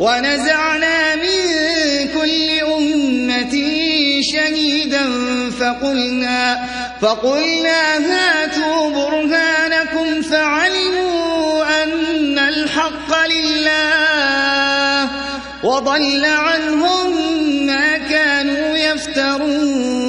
ونزعنا من كل أمة شهيدا فقلنا, فقلنا هاتوا برهانكم فعلموا أن الحق لله وضل عنهم ما كانوا يفترون